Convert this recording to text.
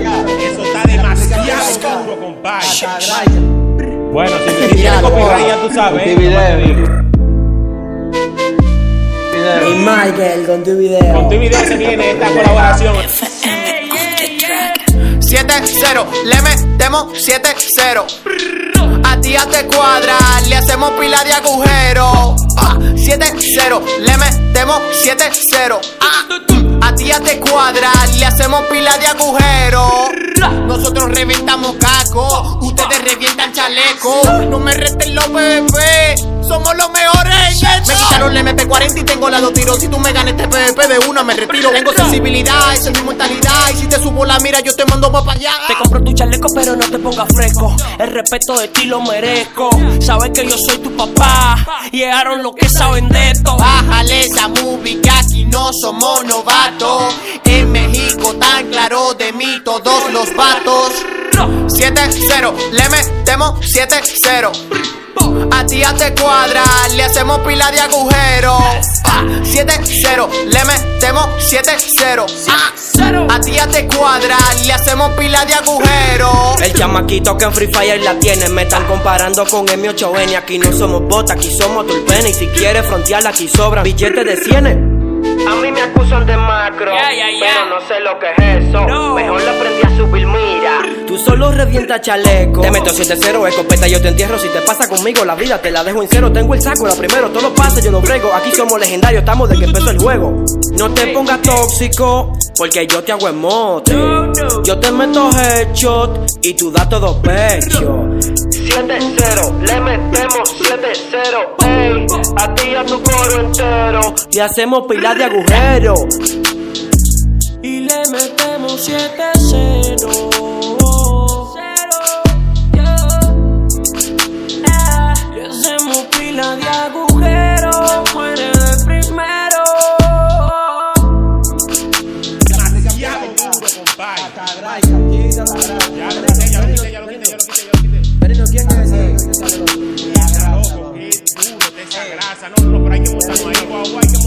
Eso está demasiado compadre. Bueno, si me tiene copyright ya tú sabes. Tu video. Y Michael con tu video. Con tu video se viene esta colaboración. 7-0, le metemos 7-0. A ti ya te cuadra, le hacemos pila de agujero. 7-0, le metemos 7-0. Ah, a ti ya te cuadra, le hacemos pila de agujero. Nosotros reventamos caco, ustedes revientan chaleco. No me resten los bebés, somos los mejores en Me quitaron el MP40 y tengo la dos tiros. Si tú me ganas este PvP de una, me retiro. Tengo sensibilidad, esa es mi mentalidad. Y si te subo la mira, yo te mando pa' para allá. Te compro tu chaleco, pero no te pongas fresco. El respeto de ti lo merezco. Sabes que yo soy tu papá. Llegaron los que saben de esto. Bájale esa movie que aquí no somos novatos. En México tan claro de mí todos los vatos. 7-0, le metemos 7-0. A ti ya te cuadra, le hacemos pila de agujero. 7-0, le metemos 7-0. Ah, a ti ya te cuadra, le hacemos pila de agujero. El chamaquito que en Free Fire la tiene. Me están comparando con M8N. Aquí no somos botas, aquí somos tulpena. Y si quieres frontear, aquí sobra billetes de cienes. A mí me acusan de macro, pero no sé lo que es eso. Solo revienta chaleco. Te meto 7-0, escopeta, yo te entierro. Si te pasa conmigo, la vida te la dejo en cero. Tengo el saco, la primero, todo lo pasa, yo lo brego. Aquí somos legendarios, estamos de que empezó el juego. No te pongas tóxico, porque yo te hago emote. Yo te meto headshot y tú das todo pecho. 7-0, le metemos 7-0, ey, a ti y a tu coro entero. Y hacemos pilas de agujero. Y le metemos 7-0. Pila de agujero. Muere de primero. Duro, compadre. Ya lo quité, ya lo quité, ya lo quité, ya lo quité, ya lo quité. Pero ¿quién es ese? Está loco, qué duro está esa grasa. No, no, pero hay que montarnos ahí, guau, guau.